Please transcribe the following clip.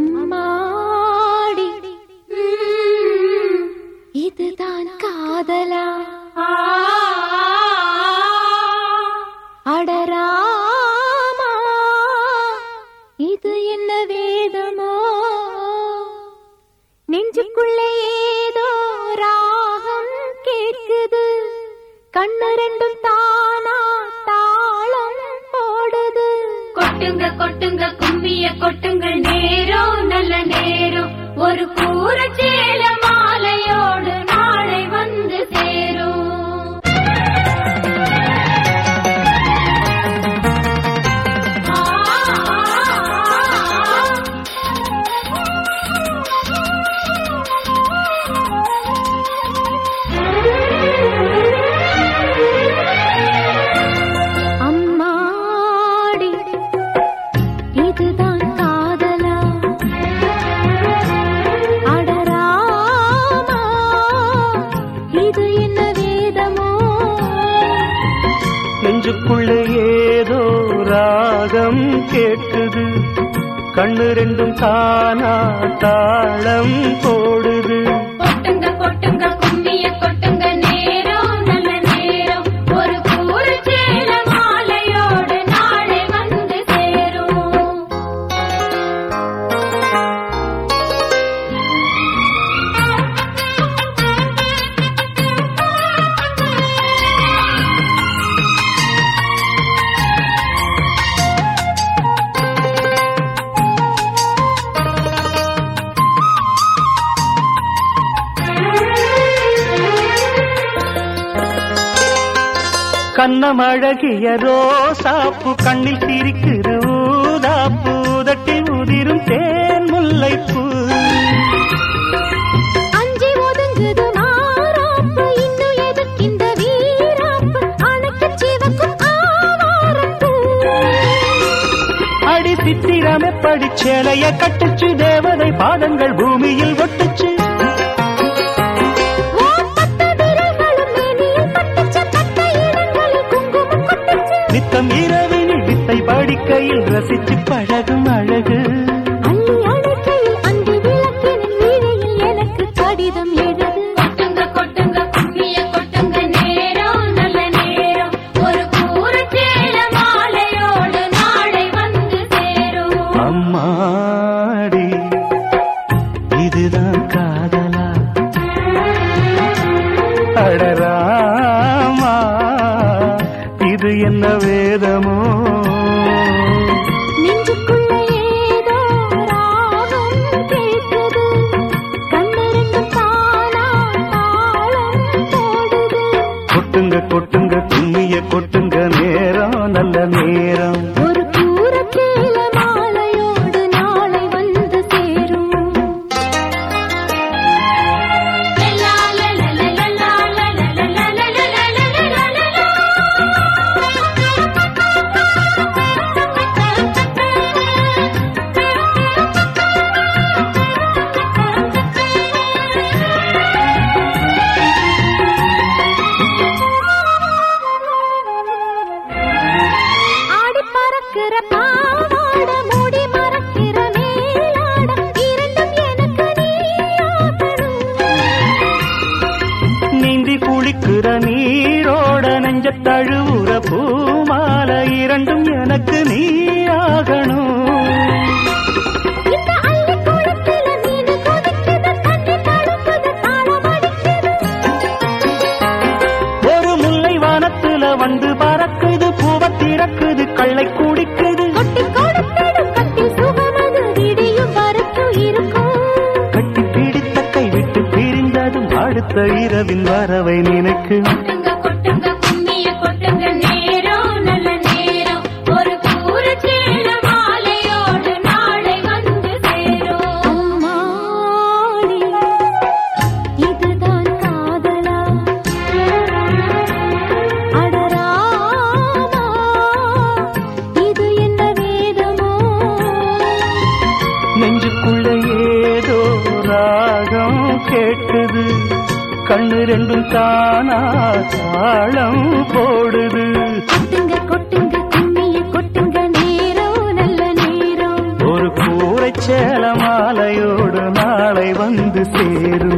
அம்மாடி. இதுதான் காதலா. அடராமா. இது என்ன வேதமோ? நெஞ்சுக்குள்ளே ஏதோ ராகம் கேட்குது. கண்ணு ரெண்டும் தானா தாளம் போடுது. கொட்டுங்க கொட்டுங்க கும்மிய கொட்டு நெஞ்சுக்குள்ள ஏதோ ராகம் கேட்குது கண்ணு ரெண்டும் தானா தாளம் போ கண்ணமழகிய ரோசாப்பு கண்ணில் சிரிக்குது ஊதாப்பு உதட்டி உதிரும் தேன் முல்லைப்பூ. சித்திரமே படிச்சேலைய கட்டுச்சு தேவதை பாதங்கள் பூமியில் ஒட்டுச்சு. படிக்கையில் ரசிச்சு பழகும் அழகு. அள்ளி அணைக்கையில் அந்தி விளக்கினில் வீணையில் எனக்கு கடிதம் எழுது. கொட்டுங்க கொட்டுங்க கும்மிய கொட்டுங்க நேரம் நல்ல நேரம். ஒரு கூற சேல மாலையோடு நாளை வந்து சேரும். அம்மாடி இதுதான் காதலா? அடராமா இது என்ன கொட்டுங்க தழுவுற பூமால இரண்டும் எனக்கு தாளம் அடிக்குது ஒரு முல்லை வானத்துல வந்து பறக்குது பூவ திறக்குது கள்ளை குடிக்குது. கட்டி பிடித்த கை விட்டு பிரிந்ததும் அடுத்த இரவின் வரவை நினைக்கு போட்டுது கண்ணு ரெண்டும் தானா தாளம் போடுது. கொட்டுங்க கொட்டுங்க கும்மிய கொட்டுங்க நேரம் நல்ல நேரம். ஒரு கூரை சேல மாலையோடு நாளை வந்து சேரும்.